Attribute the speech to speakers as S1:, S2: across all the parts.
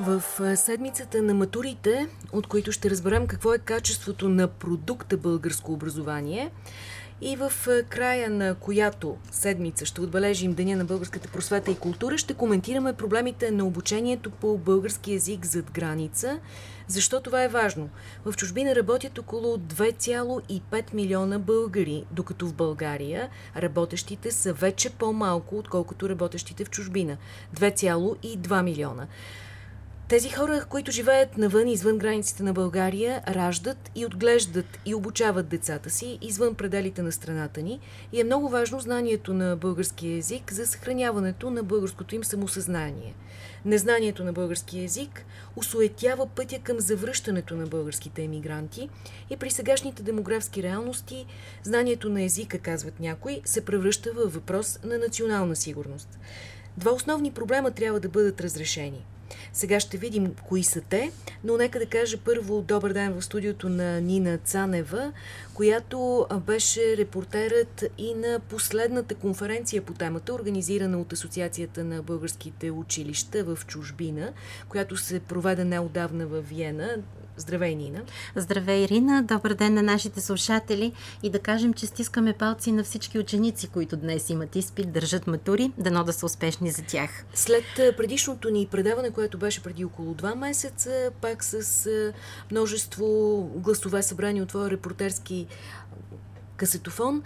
S1: В седмицата на матурите, от които ще разберем какво е качеството на продукта българско образование, и в края на която седмица ще отбележим Деня на българската просвета и култура, ще коментираме проблемите на обучението по български язик зад граница. Защо това е важно? В чужбина работят около 2,5 милиона българи, докато в България работещите са вече по-малко, отколкото работещите в чужбина. 2,2 милиона. Тези хора, които живеят навън, извън границите на България, раждат и отглеждат и обучават децата си извън пределите на страната ни и е много важно знанието на българския език за съхраняването на българското им самосъзнание. Незнанието на българския език осуетява пътя към завръщането на българските емигранти и при сегашните демографски реалности знанието на езика, казват някои, се превръща във въпрос на национална сигурност. Два основни проблема трябва да бъдат разрешени – сега ще видим кои са те, но нека да кажа първо добър ден в студиото на Нина Цанева, която беше репортерът и на последната конференция по темата, организирана от Асоциацията на българските училища в чужбина, която се проведе неодавна в Виена. Здравей, Нина!
S2: Здравей, Ирина! Добър ден на нашите слушатели и да кажем, че стискаме палци на всички ученици, които днес имат изпит, държат матури, дано да са успешни за тях.
S1: След предишното ни предаване, което беше преди около два месеца, пак с множество гласове събрани от твоя репортерски касетофон,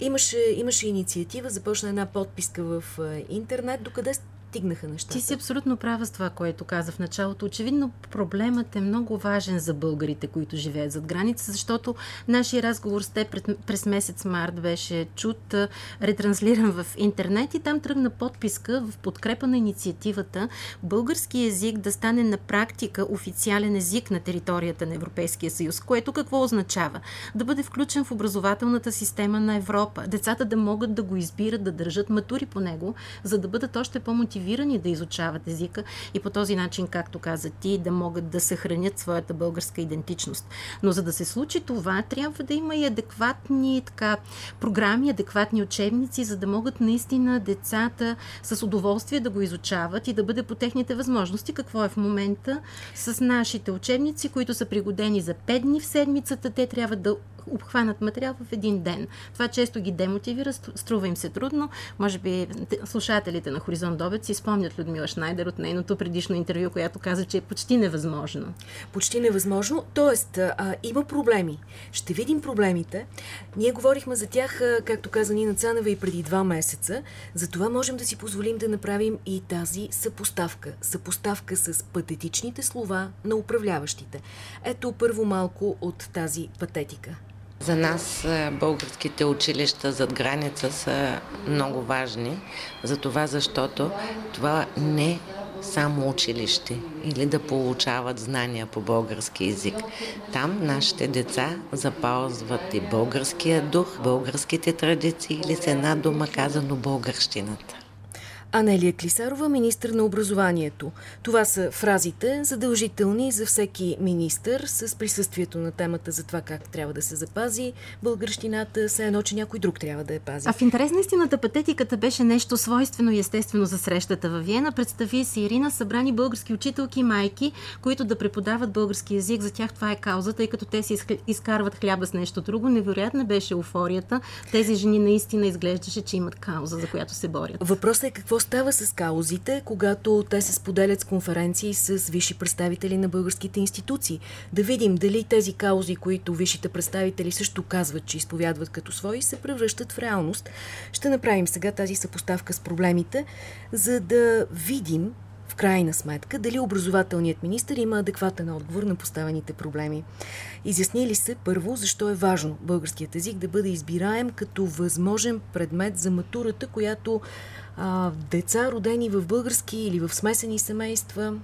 S1: имаше, имаше инициатива, започна една подписка в интернет. Докъде стигнаха нещата.
S2: Ти си абсолютно права с това, което каза в началото. Очевидно проблемът е много важен за българите, които живеят зад граница, защото нашия разговор с теб през месец март беше чут, ретранслиран в интернет и там тръгна подписка в подкрепа на инициативата български език да стане на практика официален език на територията на Европейския съюз, което какво означава? Да бъде включен в образователната система на Европа, децата да могат да го избират, да държат матури по него, за да бъдат още по-мотивирани мотивирани да изучават езика и по този начин, както каза ти, да могат да съхранят своята българска идентичност. Но за да се случи това, трябва да има и адекватни така, програми, адекватни учебници, за да могат наистина децата с удоволствие да го изучават и да бъде по техните възможности. Какво е в момента с нашите учебници, които са пригодени за 5 дни в седмицата, те трябва да обхванат материал в един ден. Това често ги демотивира, струва им се трудно. Може би слушателите на Хоризонт Добец си спомнят Людмила Шнайдер от нейното предишно интервю, която каза, че е почти невъзможно.
S1: Почти невъзможно, т.е. има проблеми. Ще видим проблемите. Ние говорихме за тях, както каза Нина Цанева и преди два месеца. Затова можем да си позволим да направим и тази съпоставка. Съпоставка с патетичните слова на управляващите. Ето първо малко от тази патетика.
S3: За нас е, българските училища зад граница са много важни, за това защото това не само училище или да получават знания по български язик. Там нашите деца запазват и българския дух, българските традиции или с една дума казано българщината.
S1: Анелия Клисарова, министр на образованието. Това са фразите, задължителни за всеки министр с присъствието на темата за това как трябва да се запази българщината, все едно, че някой друг трябва да я пази.
S2: А в интерес на истината патетиката беше нещо свойствено и естествено за срещата във Виена. Представи си Ирина, събрани български учителки и майки, които да преподават български язик. За тях това е кауза, тъй като те си изкарват хляба с нещо друго. Невероятна беше еуфорията. Тези жени наистина изглеждаше, че имат кауза, за която се борят.
S1: Въпросът е какво става с каузите, когато те се споделят с конференции с висши представители на българските институции? Да видим дали тези каузи, които висшите представители също казват, че изповядват като свои, се превръщат в реалност. Ще направим сега тази съпоставка с проблемите, за да видим в крайна сметка дали образователният министр има адекватен отговор на поставените проблеми. Изясни ли се първо защо е важно българският език да бъде избираем като възможен предмет за матурата, която а, деца родени в български или в смесени семейства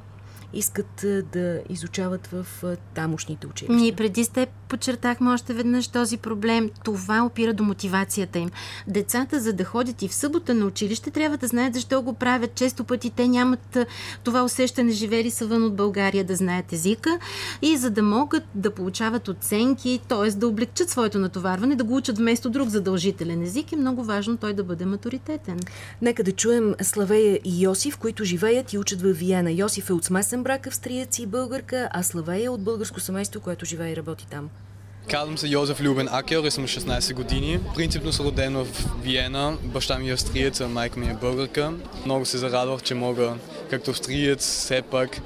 S1: искат да изучават в тамошните училища.
S2: Ние преди с теб подчертахме още веднъж този проблем. Това опира до мотивацията им. Децата, за да ходят и в събота на училище, трябва да знаят защо го правят. Често пъти те нямат това усещане, живели са вън от България, да знаят езика и за да могат да получават оценки, т.е. да облегчат своето натоварване, да го учат вместо друг задължителен език, е много важно той да бъде матуритетен.
S1: Нека да чуем Славея и Йосиф, които живеят и учат в Виена. Йосиф е от смесен брак австриец и българка, а Славея е от българско семейство, което живее и работи там.
S4: Казвам се Йозеф Любен Акер и съм 16 години. Принципно съм роден в Виена. Баща ми е австриец, а майка ми е българка. Много се зарадвах, че мога като австриец все пак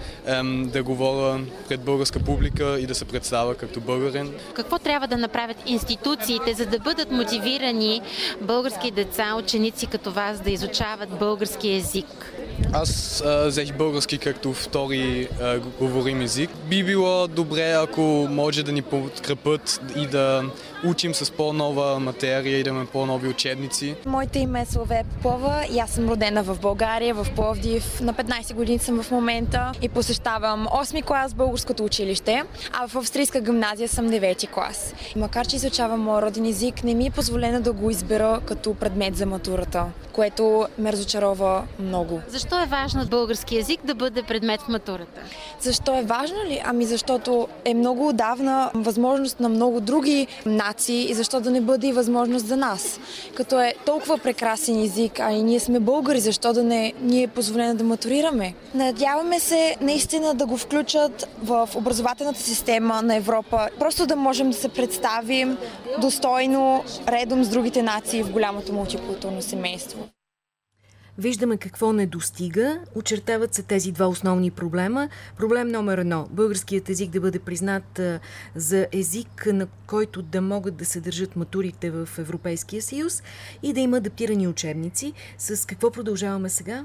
S4: да говоря пред българска публика и да се представя като българин.
S2: Какво трябва да направят институциите, за да бъдат мотивирани български деца, ученици като вас да изучават български язик?
S4: Аз а, взех български като втори а, говорим език. Би било добре, ако може да ни подкрепят и да учим с по-нова материя и да имаме по-нови учебници.
S5: Моите име е Славе Попова и аз съм родена в България, в Пловдив. На 15 години съм в момента и посещавам 8 клас българското училище, а в австрийска гимназия съм 9 клас. Макар, че изучавам моят роден език, не ми е позволено да го избера като предмет за матурата, което ме разочарова много.
S2: Защо е важно български язик да бъде предмет в матурата?
S5: Защо е важно ли? Ами защото е много отдавна възможност на много други нации и защо да не бъде и възможност за нас. Като е толкова прекрасен език, а и ние сме българи, защо да не ни е позволено да матурираме? Надяваме се наистина да го включат в образователната система на Европа, просто да можем да се представим достойно редом с другите нации в голямото мултикултурно семейство.
S1: Виждаме какво не достига. Очертават се тези два основни проблема. Проблем номер едно. Българският език да бъде признат за език, на който да могат да се държат матурите в Европейския съюз и да има адаптирани учебници. С какво продължаваме сега?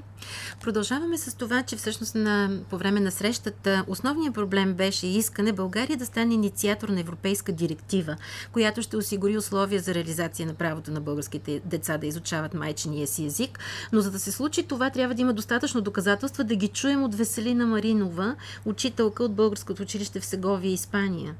S2: Продължаваме с това, че всъщност на, по време на срещата основният проблем беше искане България да стане инициатор на европейска директива, която ще осигури условия за реализация на правото на българските деца да изучават майчиния си език. Но за да се случи това, трябва да има достатъчно доказателства да ги чуем от Веселина Маринова, учителка от Българското училище в Сеговия, Испания.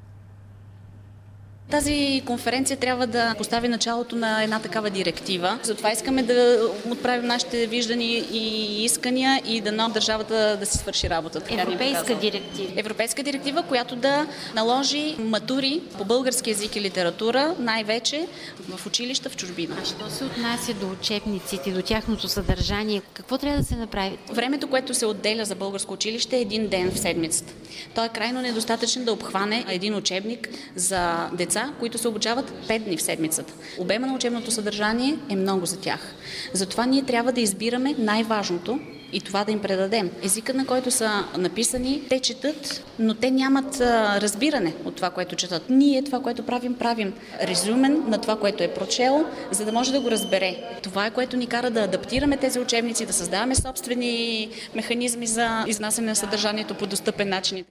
S6: Тази конференция трябва да постави началото на една такава директива. Затова искаме да отправим нашите виждания и искания и да на държавата да си свърши работата.
S2: Европейска директива.
S6: Европейска директива, която да наложи матури по български язик и литература, най-вече в училища в чужбина.
S2: А що се отнася до учебниците, до тяхното съдържание, какво трябва да се направи?
S6: Времето, което се отделя за българско училище е един ден в седмицата. Той е крайно недостатъчен да обхване един учебник за деца които се обучават 5 дни в седмицата. Обема на учебното съдържание е много за тях. Затова ние трябва да избираме най-важното и това да им предадем. Езикът, на който са написани, те четат, но те нямат разбиране от това, което четат. Ние това, което правим, правим резюмен на това, което е прочел, за да може да го разбере. Това е което ни кара да адаптираме тези учебници, да създаваме собствени механизми за изнасяне на съдържанието по достъпен начин.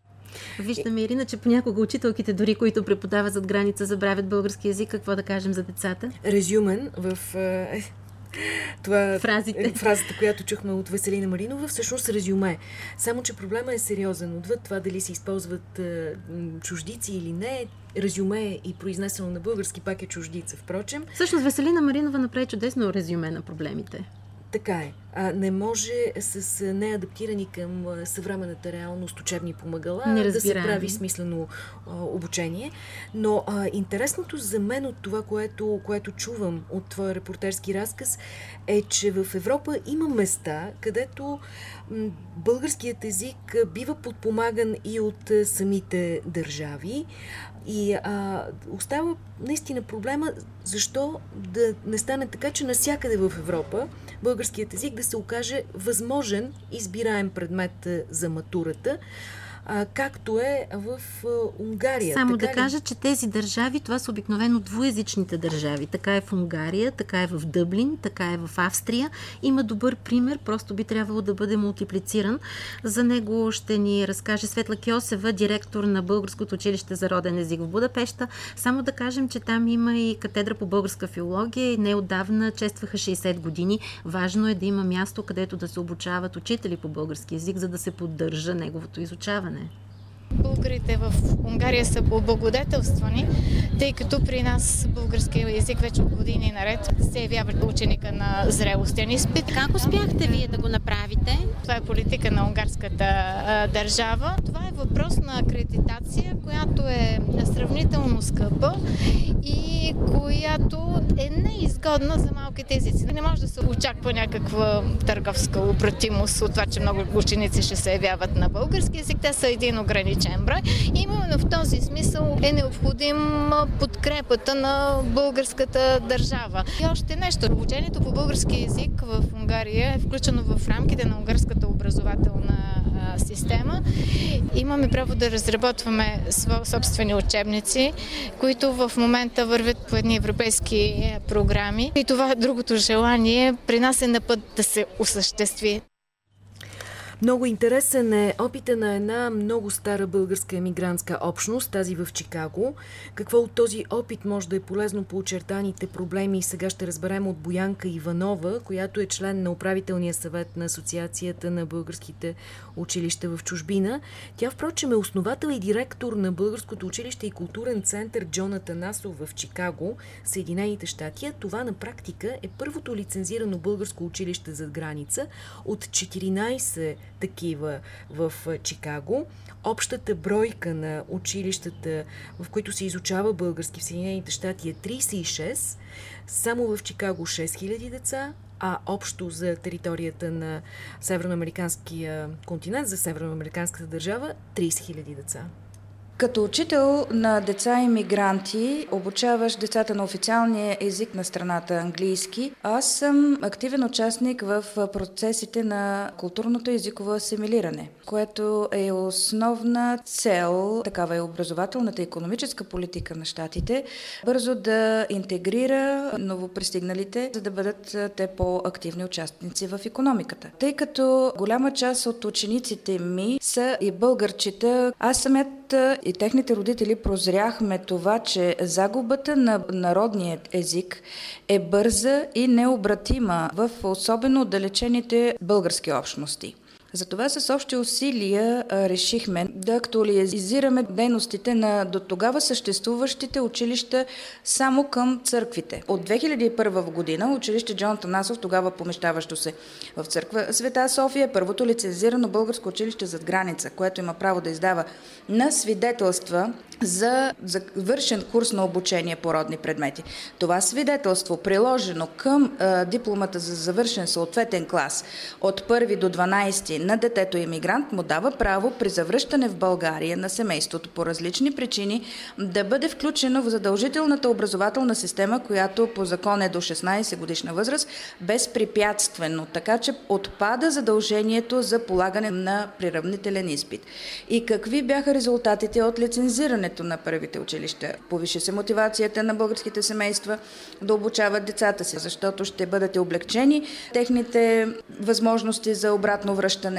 S2: Виждаме, Ирина, че понякога учителките, дори които преподават зад граница, забравят български язик. Какво да кажем за децата?
S1: Резюмен в е, това
S2: Фразите.
S1: е фразата, която чухме от Веселина Маринова, всъщност резюме. Само, че проблема е сериозен. Отвъд това дали се използват е, чуждици или не, резюме и произнесено на български пак е чуждица. Впрочем.
S2: Всъщност Веселина Маринова направи чудесно резюме на проблемите.
S1: Така е. А, не може с неадаптирани към съвременната реалност учебни помагала да се прави смислено а, обучение. Но а, интересното за мен от това, което, което чувам от твоя репортерски разказ, е, че в Европа има места, където българският език бива подпомаган и от самите държави. И а, остава наистина проблема защо да не стане така, че насякъде в Европа българският език да се окаже възможен избираем предмет за матурата а, както е в а, Унгария.
S2: Само
S1: така
S2: да кажа, че тези държави, това са обикновено двуязичните държави. Така е в Унгария, така е в Дъблин, така е в Австрия. Има добър пример, просто би трябвало да бъде мултиплициран. За него ще ни разкаже Светла Кьосева, директор на Българското училище за роден език в Будапешта. Само да кажем, че там има и катедра по българска филология и неодавна честваха 60 години. Важно е да има място, където да се обучават учители по български язик, за да се поддържа неговото изучаване.
S7: one Българите в Унгария са облагодетелствани, тъй като при нас българския език вече от години наред се явява ученика на зрелостен изпит.
S2: Как успяхте вие да го направите?
S7: Това е политика на унгарската а, държава. Това е въпрос на акредитация, която е сравнително скъпа и която е неизгодна за малките езици. Не може да се очаква някаква търговска обратимост от това, че много ученици ще се явяват на български язик. Те са един ограничен брой. И именно в този смисъл е необходим подкрепата на българската държава. И още нещо. Обучението по български язик в Унгария е включено в рамките на унгарската образователна система. Имаме право да разработваме собствени учебници, които в момента вървят по едни европейски е, програми. И това другото желание при нас е на път да се осъществи.
S1: Много интересен е опита на една много стара българска емигрантска общност, тази в Чикаго. Какво от този опит може да е полезно по очертаните проблеми сега ще разберем от Боянка Иванова, която е член на управителния съвет на Асоциацията на българските училища в чужбина. Тя, впрочем, е основател и директор на Българското училище и културен център Джона Танасов в Чикаго, Съединените щати. Това на практика е първото лицензирано българско училище зад граница от 14 такива в Чикаго. Общата бройка на училищата, в които се изучава български в Съединените щати е 36. Само в Чикаго 6000 деца, а общо за територията на Северноамериканския континент, за Северноамериканската държава 30 000 деца.
S8: Като учител на деца иммигранти, обучаваш децата на официалния език на страната английски, аз съм активен участник в процесите на културното езиково асимилиране, което е основна цел, такава е образователната и економическа политика на щатите, бързо да интегрира новопристигналите, за да бъдат те по-активни участници в економиката. Тъй като голяма част от учениците ми са и българчета, аз самият и техните родители прозряхме това, че загубата на народния език е бърза и необратима в особено отдалечените български общности. Затова с общи усилия решихме да актуализираме дейностите на до тогава съществуващите училища само към църквите. От 2001 година училище Джон Танасов, тогава помещаващо се в църква Света София, е първото лицензирано българско училище зад граница, което има право да издава на свидетелства за завършен курс на обучение по родни предмети. Това свидетелство, приложено към дипломата за завършен съответен клас от 1 до 12 на детето иммигрант, му дава право при завръщане в България на семейството по различни причини да бъде включено в задължителната образователна система, която по закон е до 16 годишна възраст, безпрепятствено, така че отпада задължението за полагане на приравнителен изпит. И какви бяха резултатите от лицензирането на първите училища. Повиши се мотивацията на българските семейства да обучават децата си, защото ще бъдат облегчени техните възможности за обратно връщане.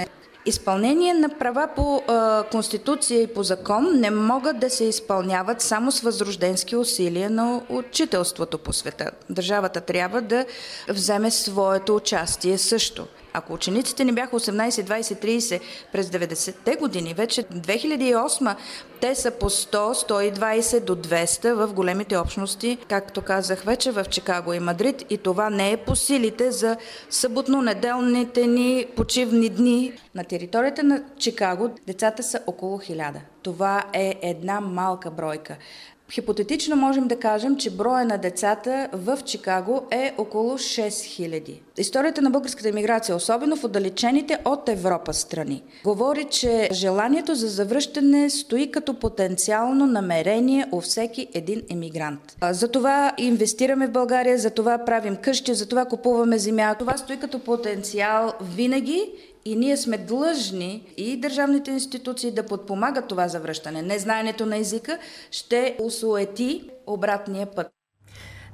S8: Изпълнение на права по а, Конституция и по закон не могат да се изпълняват само с възрожденски усилия на учителството по света. Държавата трябва да вземе своето участие също. Ако учениците ни бяха 18, 20, 30 през 90-те години, вече 2008 те са по 100, 120 до 200 в големите общности, както казах вече в Чикаго и Мадрид и това не е по силите за съботно-неделните ни почивни дни. На територията на Чикаго децата са около 1000. Това е една малка бройка. Хипотетично можем да кажем, че броя на децата в Чикаго е около 6000. Историята на българската иммиграция, особено в отдалечените от Европа страни, говори, че желанието за завръщане стои като потенциално намерение у всеки един иммигрант. Затова инвестираме в България, затова правим къщи, затова купуваме земя. Това стои като потенциал винаги и ние сме длъжни и държавните институции да подпомагат това завръщане. Незнаенето на езика ще усуети обратния път.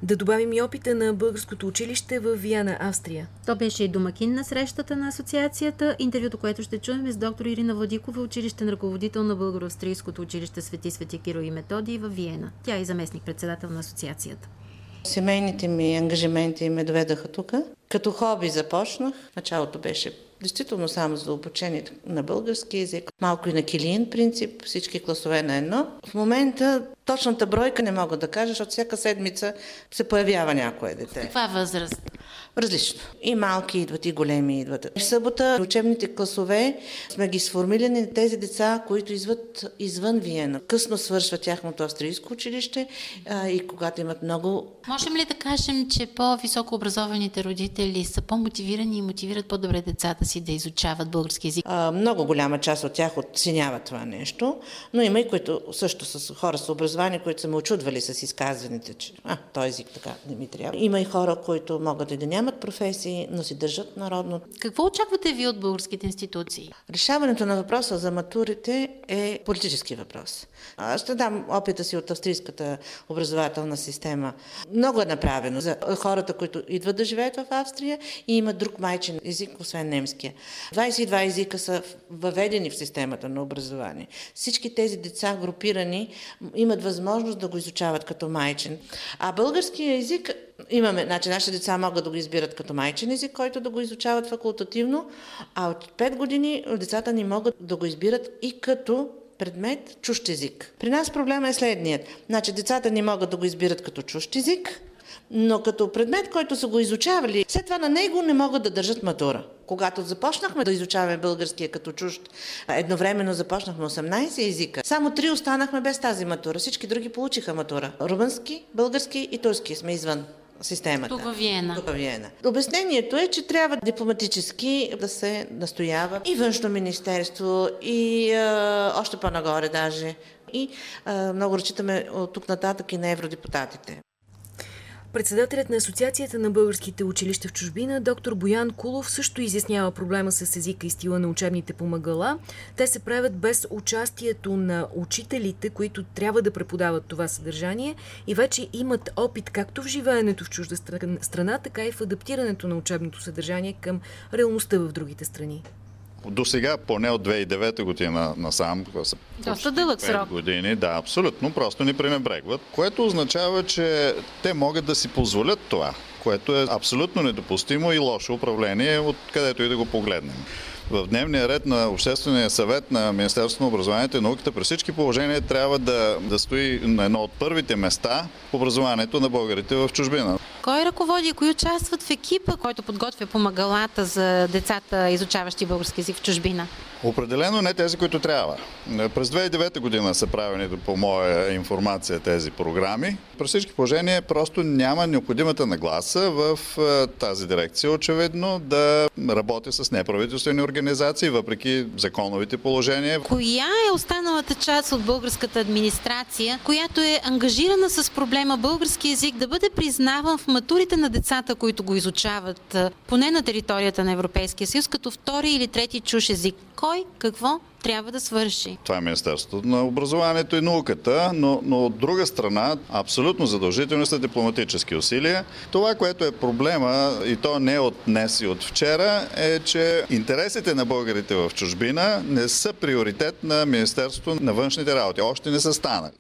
S1: Да добавим и опита на българското училище в Виана, Австрия.
S2: То беше и домакин на срещата на асоциацията. Интервюто, което ще чуем е с доктор Ирина Владикова, училищен ръководител на Българо-австрийското училище Свети Свети Киро и Методи в Виена. Тя е заместник председател на асоциацията.
S9: Семейните ми ангажименти ме доведаха тук. Като хоби започнах. Началото беше действително само за обучение на български язик, малко и на килиен принцип, всички класове на едно. В момента точната бройка не мога да кажа, защото всяка седмица се появява някое дете.
S2: Каква възраст?
S9: Различно. И малки идват, и големи идват. В събота учебните класове сме ги сформирали на тези деца, които идват извън Виена. Късно свършва тяхното австрийско училище а, и когато имат много...
S2: Можем ли да кажем, че по-високо образованите родители са по-мотивирани и мотивират по-добре децата си да изучават български язик?
S9: А, много голяма част от тях оценяват това нещо, но има и които също с хора с образование, които са ме очудвали с изказваните, че а, този език така не ми трябва. Има и хора, които могат и да нямат професии, но си държат народно.
S2: Какво очаквате ви от българските институции?
S9: Решаването на въпроса за матурите е политически въпрос. Аз ще дам опита си от австрийската образователна система. Много е направено за хората, които идват да живеят в Австрия и имат друг майчин език, освен немския. 22 езика са въведени в системата на образование. Всички тези деца, групирани, имат възможност да го изучават като майчин. А българския език имаме, значи нашите деца могат да го избират като майчин език, който да го изучават факултативно, а от 5 години децата ни могат да го избират и като предмет чужд език. При нас проблема е следният. Значи децата ни могат да го избират като чужд език, но като предмет, който са го изучавали, след това на него не могат да държат матура. Когато започнахме да изучаваме българския като чужд, едновременно започнахме 18 езика. Само три останахме без тази матура. Всички други получиха матура. Румънски, български и турски сме извън системата.
S2: Тук във Виена.
S9: Тук във Виена. Обяснението е, че трябва дипломатически да се настоява и външно министерство, и а, още по-нагоре даже. И а, много разчитаме от тук нататък и на евродепутатите.
S1: Председателят на Асоциацията на българските училища в чужбина, доктор Боян Кулов, също изяснява проблема с езика и стила на учебните помагала. Те се правят без участието на учителите, които трябва да преподават това съдържание и вече имат опит както в живеенето в чужда страна, така и в адаптирането на учебното съдържание към реалността в другите страни.
S10: До сега, поне от 2009 година насам, са
S2: доста дълъг срок.
S10: години, да, абсолютно, просто ни пренебрегват, което означава, че те могат да си позволят това, което е абсолютно недопустимо и лошо управление, откъдето и да го погледнем в дневния ред на Обществения съвет на Министерството на образованието и науката при всички положения трябва да, да стои на едно от първите места образованието на българите в чужбина.
S2: Кой ръководи кои участват в екипа, който подготвя помагалата за децата, изучаващи български език в чужбина?
S10: Определено не тези, които трябва. През 2009 година са правени, по моя информация, тези програми. При всички положения просто няма необходимата нагласа в е, тази дирекция, очевидно, да работи с неправителствени организации, въпреки законовите положения.
S2: Коя е останалата част от българската администрация, която е ангажирана с проблема български язик да бъде признаван в матурите на децата, които го изучават, поне на територията на Европейския съюз, като втори или трети чуш език? Кой какво трябва да свърши.
S10: Това е Министерството на образованието и науката, но, но от друга страна абсолютно задължително са дипломатически усилия. Това, което е проблема, и то не от днес и от вчера, е, че интересите на българите в чужбина не са приоритет на Министерството на външните работи. Още не са станали.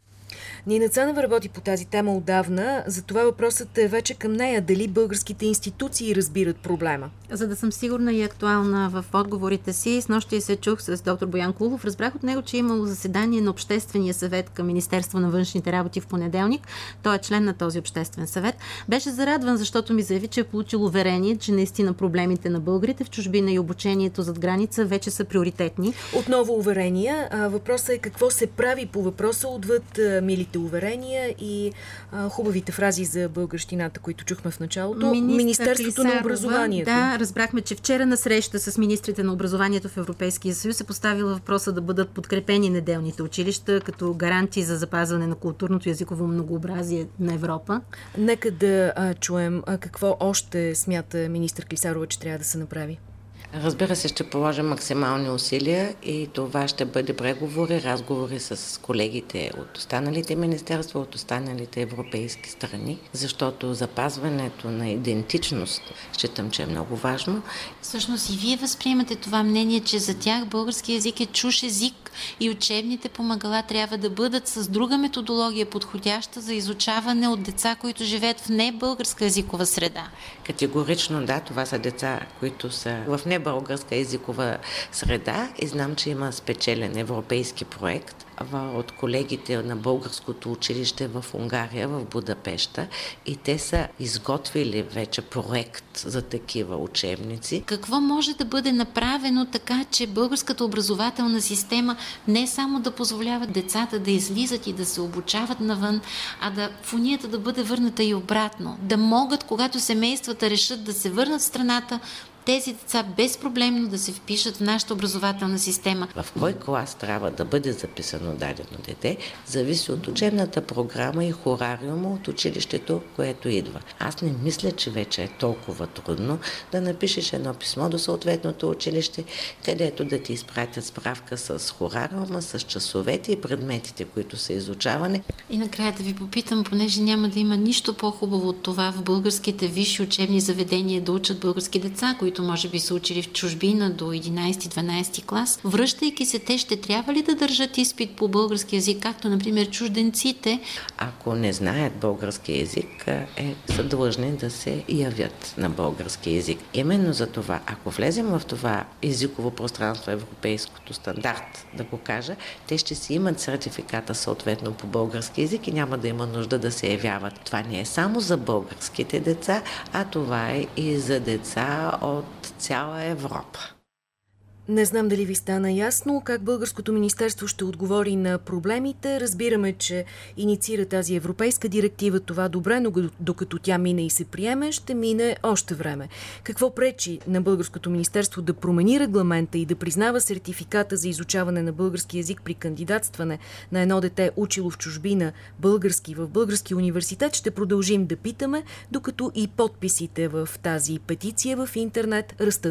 S1: Нина Цанова работи по тази тема отдавна, затова въпросът е вече към нея. Дали българските институции разбират проблема?
S2: За да съм сигурна и актуална в отговорите си, с нощи се чух с доктор Боян Кулов. Разбрах от него, че е имало заседание на Обществения съвет към Министерство на външните работи в понеделник. Той е член на този обществен съвет. Беше зарадван, защото ми заяви, че е получил уверение, че наистина проблемите на българите в чужбина и обучението зад граница вече са приоритетни.
S1: Отново уверения. Въпросът е какво се прави по въпроса отвъд милите уверения и а, хубавите фрази за българщината, които чухме в началото.
S2: Министър
S1: Министерството
S2: Клисарова,
S1: на образованието.
S2: Да, разбрахме, че вчера на среща с министрите на образованието в Европейския съюз е поставила въпроса да бъдат подкрепени неделните училища като гаранти за запазване на културното язиково многообразие на Европа.
S1: Нека да а, чуем а, какво още смята министър Клисарова, че трябва да се направи.
S3: Разбира се, ще положим максимални усилия и това ще бъде преговори, разговори с колегите от останалите министерства, от останалите европейски страни, защото запазването на идентичност считам, че е много важно.
S2: Всъщност и вие възприемате това мнение, че за тях български язик е чуш език и учебните помагала трябва да бъдат с друга методология, подходяща за изучаване от деца, които живеят в небългарска езикова среда.
S3: Категорично да, това са деца, които са в не българска езикова среда и знам, че има спечелен европейски проект от колегите на българското училище в Унгария, в Будапешта и те са изготвили вече проект за такива учебници.
S2: Какво може да бъде направено така, че българската образователна система не само да позволява децата да излизат и да се обучават навън, а да фунията да бъде върната и обратно. Да могат, когато семействата решат да се върнат в страната, тези деца безпроблемно да се впишат в нашата образователна система.
S3: В кой клас трябва да бъде записано дадено дете, зависи от учебната програма и хорариума от училището, което идва. Аз не мисля, че вече е толкова трудно да напишеш едно писмо до съответното училище, където да ти изпратят справка с хорариума, с часовете и предметите, които са изучавани.
S2: И накрая да ви попитам, понеже няма да има нищо по-хубаво от това в българските висши учебни заведения да учат български деца, които които може би са учили в чужбина до 11-12 клас, връщайки се, те ще трябва ли да държат изпит по български язик, както например чужденците?
S3: Ако не знаят български язик, е, са длъжни да се явят на български язик. Именно за това, ако влезем в това езиково пространство, европейското стандарт, да го кажа, те ще си имат сертификата съответно по български язик и няма да има нужда да се явяват. Това не е само за българските деца, а това е и за деца от цяла Европа.
S1: Не знам дали ви стана ясно как Българското министерство ще отговори на проблемите. Разбираме, че инициира тази европейска директива. Това добре, но докато тя мине и се приеме, ще мине още време. Какво пречи на Българското министерство да промени регламента и да признава сертификата за изучаване на български язик при кандидатстване на едно дете учило в чужбина български в български университет? Ще продължим да питаме, докато и подписите в тази петиция в интернет растат.